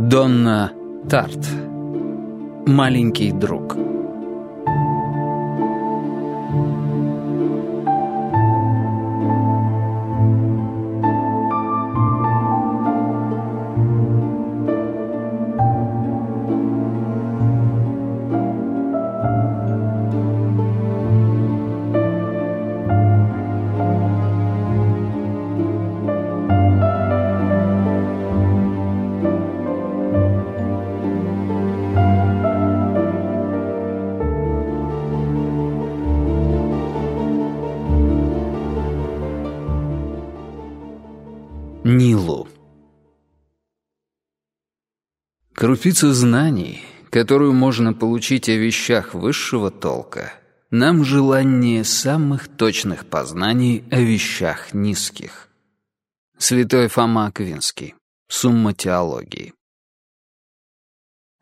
Донна Тарт. Маленький друг. Нилу. Крупица знаний, которую можно получить о вещах высшего толка, нам желание самых точных познаний о вещах низких. Святой Фома Аквинский. Сумма теологии.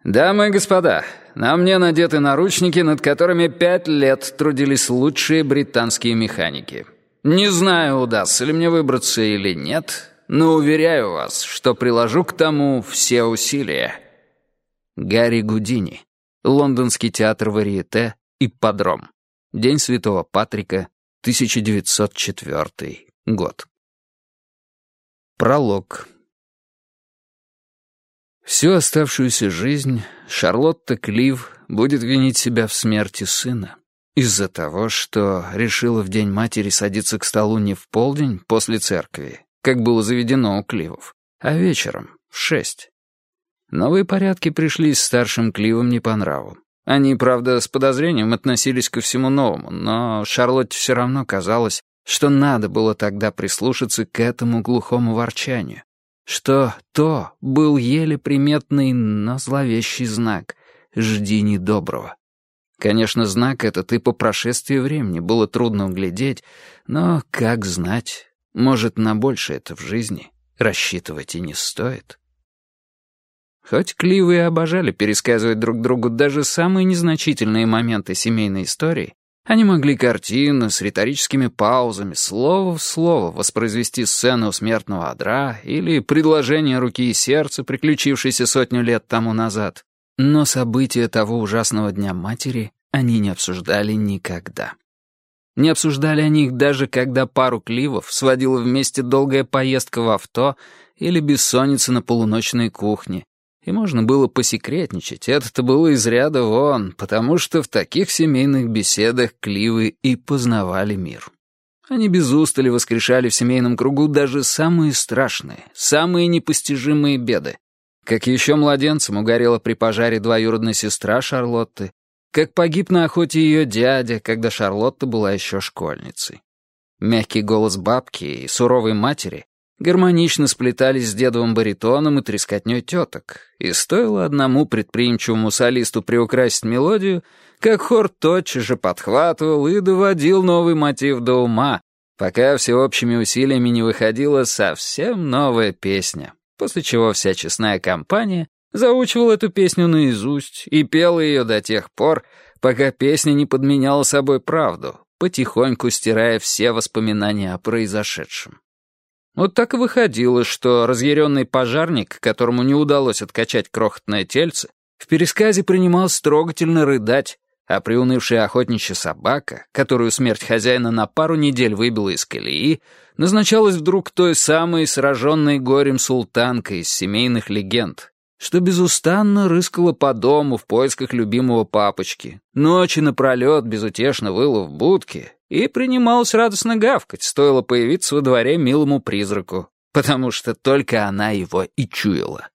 Дамы и господа, на мне надеты наручники, над которыми пять лет трудились лучшие британские механики. Не знаю, удастся ли мне выбраться или нет, но уверяю вас, что приложу к тому все усилия. Гарри Гудини. Лондонский театр варьете «Ипподром». День Святого Патрика, 1904 год. Пролог. Всю оставшуюся жизнь Шарлотта Клив будет винить себя в смерти сына. Из-за того, что решила в День матери садиться к столу не в полдень после церкви, как было заведено у Кливов, а вечером, в шесть. Новые порядки пришли с старшим Кливом не по нраву. Они, правда, с подозрением относились ко всему новому, но Шарлотте все равно казалось, что надо было тогда прислушаться к этому глухому ворчанию, что то был еле приметный, но зловещий знак «Жди недоброго». Конечно, знак этот и по прошествии времени было трудно углядеть, но как знать, может, на больше это в жизни рассчитывать и не стоит. Хоть Кливы и обожали пересказывать друг другу даже самые незначительные моменты семейной истории, они могли картинно, с риторическими паузами, слово в слово воспроизвести сцену смертного одра или предложение руки и сердца, приключившееся сотню лет тому назад. Но события того ужасного Дня Матери они не обсуждали никогда. Не обсуждали они их даже, когда пару кливов сводила вместе долгая поездка в авто или бессонница на полуночной кухне. И можно было посекретничать, это-то было из ряда вон, потому что в таких семейных беседах кливы и познавали мир. Они без устали воскрешали в семейном кругу даже самые страшные, самые непостижимые беды. Как еще младенцем угорела при пожаре двоюродная сестра Шарлотты, как погиб на охоте ее дядя, когда Шарлотта была еще школьницей. Мягкий голос бабки и суровой матери гармонично сплетались с дедовым баритоном и трескотней теток, и стоило одному предприимчивому солисту приукрасить мелодию, как хор тотчас же подхватывал и доводил новый мотив до ума, пока всеобщими усилиями не выходила совсем новая песня, после чего вся честная компания Заучивал эту песню наизусть и пел ее до тех пор, пока песня не подменяла собой правду, потихоньку стирая все воспоминания о произошедшем. Вот так и выходило, что разъяренный пожарник, которому не удалось откачать крохотное тельце, в пересказе принимал строгательно рыдать, а приунывшая охотничья собака, которую смерть хозяина на пару недель выбила из колеи, назначалась вдруг той самой сраженной горем султанкой из семейных легенд, что безустанно рыскала по дому в поисках любимого папочки, ночи напролет безутешно выла в будке и принималась радостно гавкать, стоило появиться во дворе милому призраку, потому что только она его и чуяла.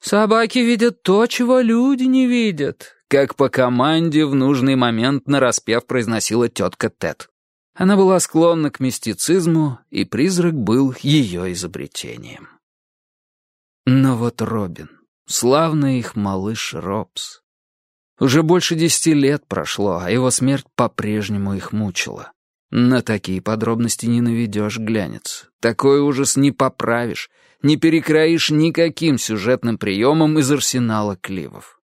«Собаки видят то, чего люди не видят», как по команде в нужный момент нараспев произносила тетка Тед. Она была склонна к мистицизму, и призрак был ее изобретением. Но вот Робин... Славный их малыш Робс. Уже больше десяти лет прошло, а его смерть по-прежнему их мучила. На такие подробности не наведешь глянец. Такой ужас не поправишь, не перекроишь никаким сюжетным приемом из арсенала Кливов.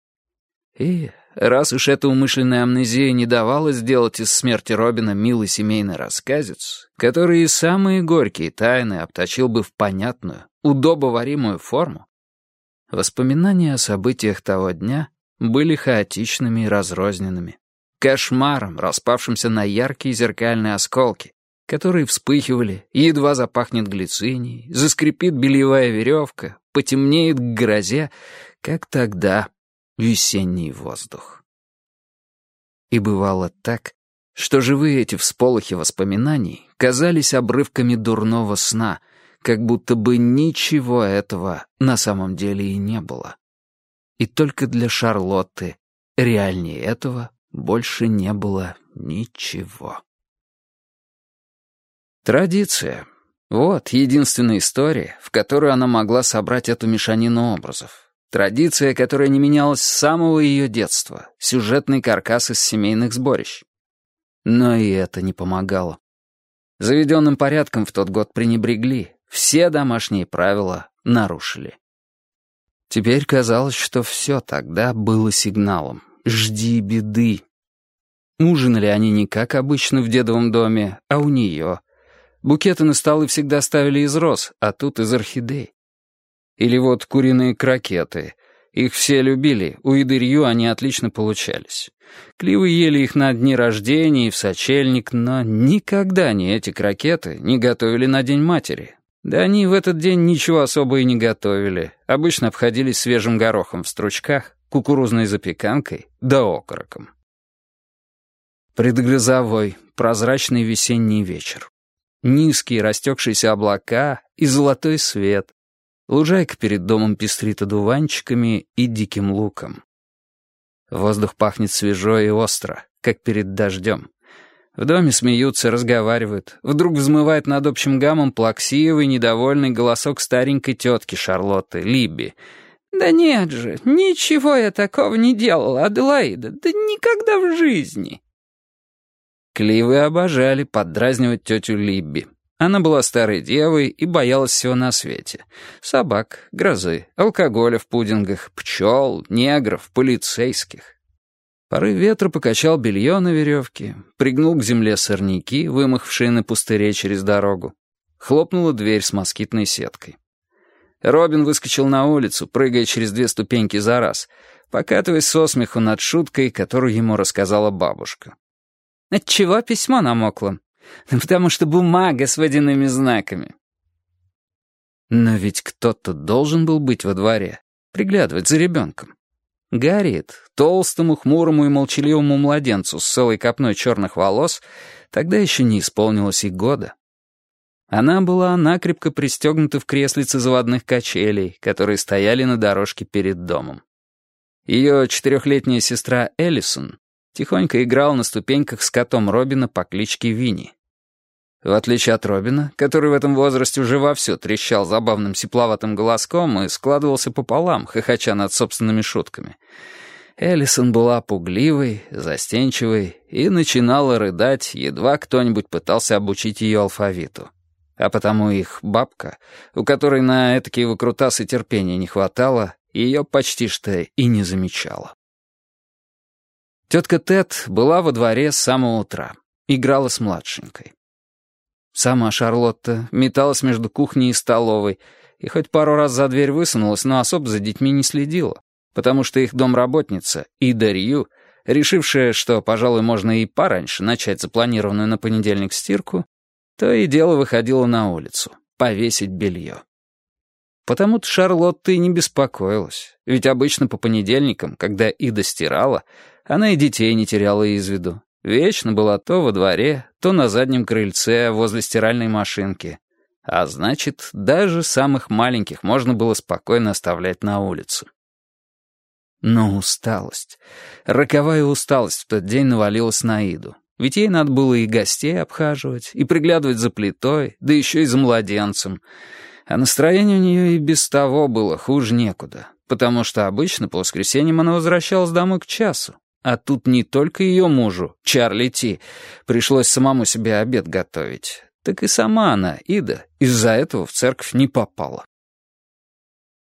И раз уж эта умышленная амнезия не давала сделать из смерти Робина милый семейный рассказец, который и самые горькие тайны обточил бы в понятную, удобоваримую форму, Воспоминания о событиях того дня были хаотичными и разрозненными. Кошмаром, распавшимся на яркие зеркальные осколки, которые вспыхивали, едва запахнет глицинией, заскрипит бельевая веревка, потемнеет к грозе, как тогда весенний воздух. И бывало так, что живые эти всполохи воспоминаний казались обрывками дурного сна, как будто бы ничего этого на самом деле и не было. И только для Шарлотты реальнее этого больше не было ничего. Традиция. Вот единственная история, в которую она могла собрать эту мешанину образов. Традиция, которая не менялась с самого ее детства, сюжетный каркас из семейных сборищ. Но и это не помогало. Заведенным порядком в тот год пренебрегли, все домашние правила нарушили. Теперь казалось, что все тогда было сигналом. «Жди беды». Ужинали они не как обычно в дедовом доме, а у нее. Букеты на столы всегда ставили из роз, а тут из орхидей. Или вот куриные крокеты. Их все любили, у Идырью они отлично получались. Кливы ели их на дни рождения и в сочельник, но никогда не эти крокеты не готовили на День матери. Да они в этот день ничего особо и не готовили. Обычно обходились свежим горохом в стручках, кукурузной запеканкой да окороком. Предгрозовой, прозрачный весенний вечер. Низкие растекшиеся облака и золотой свет. Лужайка перед домом пестрит одуванчиками и диким луком. Воздух пахнет свежо и остро, как перед дождем. В доме смеются, разговаривают. Вдруг взмывает над общим гамом плаксивый, недовольный голосок старенькой тетки Шарлотты, Либби. «Да нет же, ничего я такого не делала, Аделаида, да никогда в жизни!» Кливы обожали поддразнивать тетю Либби. Она была старой девой и боялась всего на свете. Собак, грозы, алкоголя в пудингах, пчел, негров, полицейских. Порыв ветра покачал белье на веревке, пригнул к земле сорняки, вымахавшие на пустыре через дорогу. Хлопнула дверь с москитной сеткой. Робин выскочил на улицу, прыгая через две ступеньки за раз, покатываясь со смеху над шуткой, которую ему рассказала бабушка. «Отчего письмо намокло?» Потому что бумага с водяными знаками. Но ведь кто-то должен был быть во дворе, приглядывать за ребенком. Гарриет, толстому, хмурому и молчаливому младенцу с целой копной черных волос, тогда еще не исполнилось и года. Она была накрепко пристегнута в креслице заводных качелей, которые стояли на дорожке перед домом. Ее четырехлетняя сестра Эллисон тихонько играл на ступеньках с котом Робина по кличке Винни. В отличие от Робина, который в этом возрасте уже вовсю трещал забавным сепловатым голоском и складывался пополам, хохоча над собственными шутками, Эллисон была пугливой, застенчивой и начинала рыдать, едва кто-нибудь пытался обучить ее алфавиту. А потому их бабка, у которой на этакие выкрутасы терпения не хватало, ее почти что и не замечала. Тетка Тед была во дворе с самого утра. Играла с младшенькой. Сама Шарлотта металась между кухней и столовой, и хоть пару раз за дверь высунулась, но особо за детьми не следила, потому что их домработница, Ида Рью, решившая, что, пожалуй, можно и пораньше начать запланированную на понедельник стирку, то и дело выходила на улицу, повесить белье. Потому-то Шарлотта и не беспокоилась, ведь обычно по понедельникам, когда Ида стирала, она и детей не теряла из виду. Вечно была то во дворе, то на заднем крыльце возле стиральной машинки. А значит, даже самых маленьких можно было спокойно оставлять на улицу. Но усталость, роковая усталость в тот день навалилась на Иду. Ведь ей надо было и гостей обхаживать, и приглядывать за плитой, да еще и за младенцем. А настроение у нее и без того было хуже некуда, потому что обычно по воскресеньям она возвращалась домой к часу, а тут не только ее мужу, Чарли Ти, пришлось самому себе обед готовить, так и сама она, Ида, из-за этого в церковь не попала.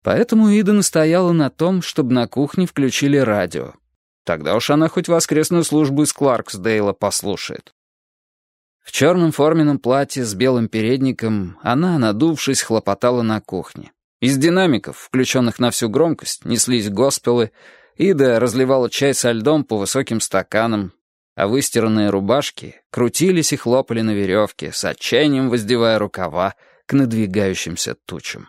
Поэтому Ида настояла на том, чтобы на кухне включили радио. Тогда уж она хоть воскресную службу из Кларксдейла послушает. В черном форменном платье с белым передником она, надувшись, хлопотала на кухне. Из динамиков, включенных на всю громкость, неслись госпелы, Ида разливала чай со льдом по высоким стаканам, а выстиранные рубашки крутились и хлопали на веревке, с отчаянием воздевая рукава к надвигающимся тучам.